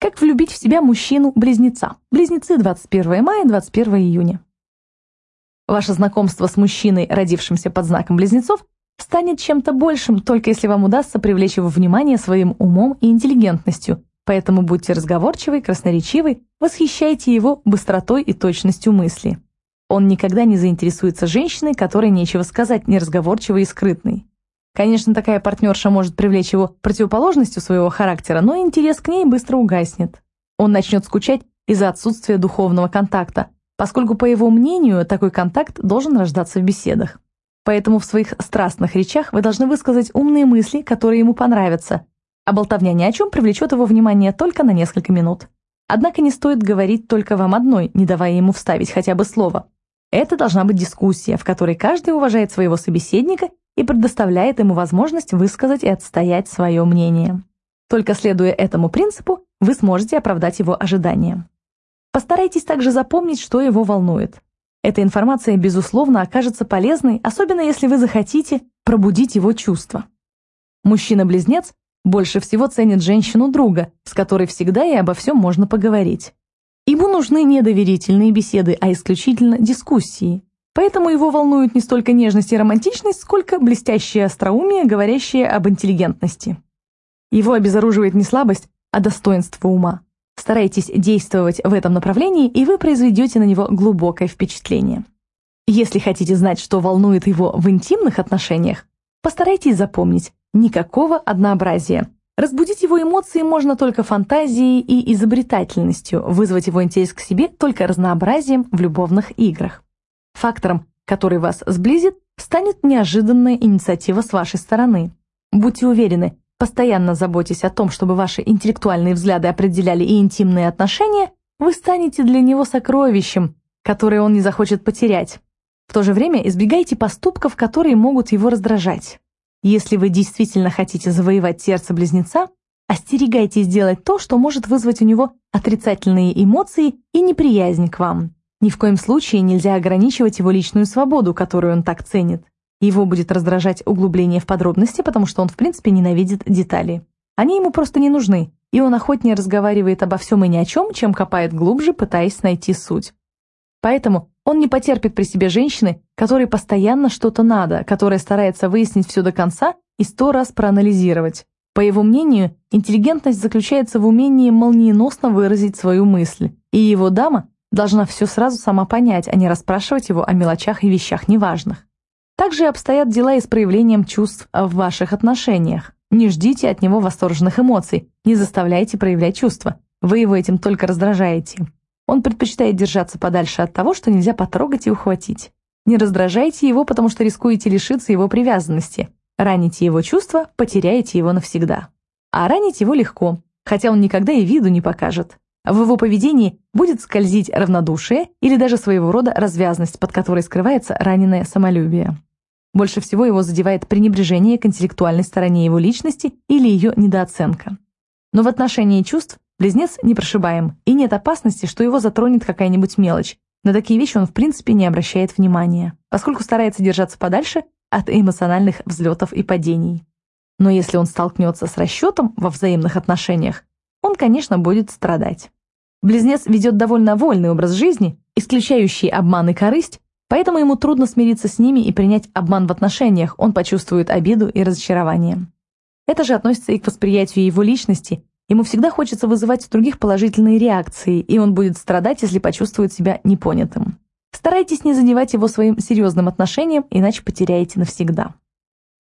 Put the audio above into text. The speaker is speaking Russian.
Как влюбить в себя мужчину-близнеца? Близнецы 21 мая, 21 июня. Ваше знакомство с мужчиной, родившимся под знаком близнецов, станет чем-то большим, только если вам удастся привлечь его внимание своим умом и интеллигентностью, поэтому будьте разговорчивы, красноречивы, восхищайте его быстротой и точностью мысли. Он никогда не заинтересуется женщиной, которой нечего сказать, неразговорчивой и скрытной. Конечно, такая партнерша может привлечь его противоположностью своего характера, но интерес к ней быстро угаснет. Он начнет скучать из-за отсутствия духовного контакта, поскольку, по его мнению, такой контакт должен рождаться в беседах. Поэтому в своих страстных речах вы должны высказать умные мысли, которые ему понравятся, а болтовня ни о чем привлечет его внимание только на несколько минут. Однако не стоит говорить только вам одной, не давая ему вставить хотя бы слово. Это должна быть дискуссия, в которой каждый уважает своего собеседника и предоставляет ему возможность высказать и отстоять свое мнение. Только следуя этому принципу, вы сможете оправдать его ожидания. Постарайтесь также запомнить, что его волнует. Эта информация, безусловно, окажется полезной, особенно если вы захотите пробудить его чувства. Мужчина-близнец больше всего ценит женщину-друга, с которой всегда и обо всем можно поговорить. Ему нужны не доверительные беседы, а исключительно дискуссии. Поэтому его волнуют не столько нежность и романтичность, сколько блестящее остроумие, говорящее об интеллигентности. Его обезоруживает не слабость, а достоинство ума. Старайтесь действовать в этом направлении, и вы произведете на него глубокое впечатление. Если хотите знать, что волнует его в интимных отношениях, постарайтесь запомнить никакого однообразия. Разбудить его эмоции можно только фантазией и изобретательностью, вызвать его интерес к себе только разнообразием в любовных играх. Фактором, который вас сблизит, станет неожиданная инициатива с вашей стороны. Будьте уверены, постоянно заботясь о том, чтобы ваши интеллектуальные взгляды определяли и интимные отношения, вы станете для него сокровищем, которое он не захочет потерять. В то же время избегайте поступков, которые могут его раздражать. Если вы действительно хотите завоевать сердце близнеца, остерегайтесь делать то, что может вызвать у него отрицательные эмоции и неприязнь к вам. Ни в коем случае нельзя ограничивать его личную свободу, которую он так ценит. Его будет раздражать углубление в подробности, потому что он в принципе ненавидит детали. Они ему просто не нужны, и он охотнее разговаривает обо всем и ни о чем, чем копает глубже, пытаясь найти суть. Поэтому он не потерпит при себе женщины, которой постоянно что-то надо, которая старается выяснить все до конца и сто раз проанализировать. По его мнению, интеллигентность заключается в умении молниеносно выразить свою мысль, и его дама должна все сразу сама понять, а не расспрашивать его о мелочах и вещах неважных. Также обстоят дела и с проявлением чувств в ваших отношениях. Не ждите от него восторженных эмоций, не заставляйте проявлять чувства. Вы его этим только раздражаете. Он предпочитает держаться подальше от того, что нельзя потрогать и ухватить. Не раздражайте его, потому что рискуете лишиться его привязанности. Раните его чувства, потеряете его навсегда. А ранить его легко, хотя он никогда и виду не покажет. В его поведении будет скользить равнодушие или даже своего рода развязность, под которой скрывается раненое самолюбие. Больше всего его задевает пренебрежение к интеллектуальной стороне его личности или ее недооценка. Но в отношении чувств близнец непрошибаем, и нет опасности, что его затронет какая-нибудь мелочь. На такие вещи он в принципе не обращает внимания, поскольку старается держаться подальше от эмоциональных взлетов и падений. Но если он столкнется с расчетом во взаимных отношениях, он, конечно, будет страдать. Близнец ведет довольно вольный образ жизни, исключающий обман и корысть, Поэтому ему трудно смириться с ними и принять обман в отношениях, он почувствует обиду и разочарование. Это же относится и к восприятию его личности. Ему всегда хочется вызывать у других положительные реакции, и он будет страдать, если почувствует себя непонятым. Старайтесь не задевать его своим серьезным отношением, иначе потеряете навсегда.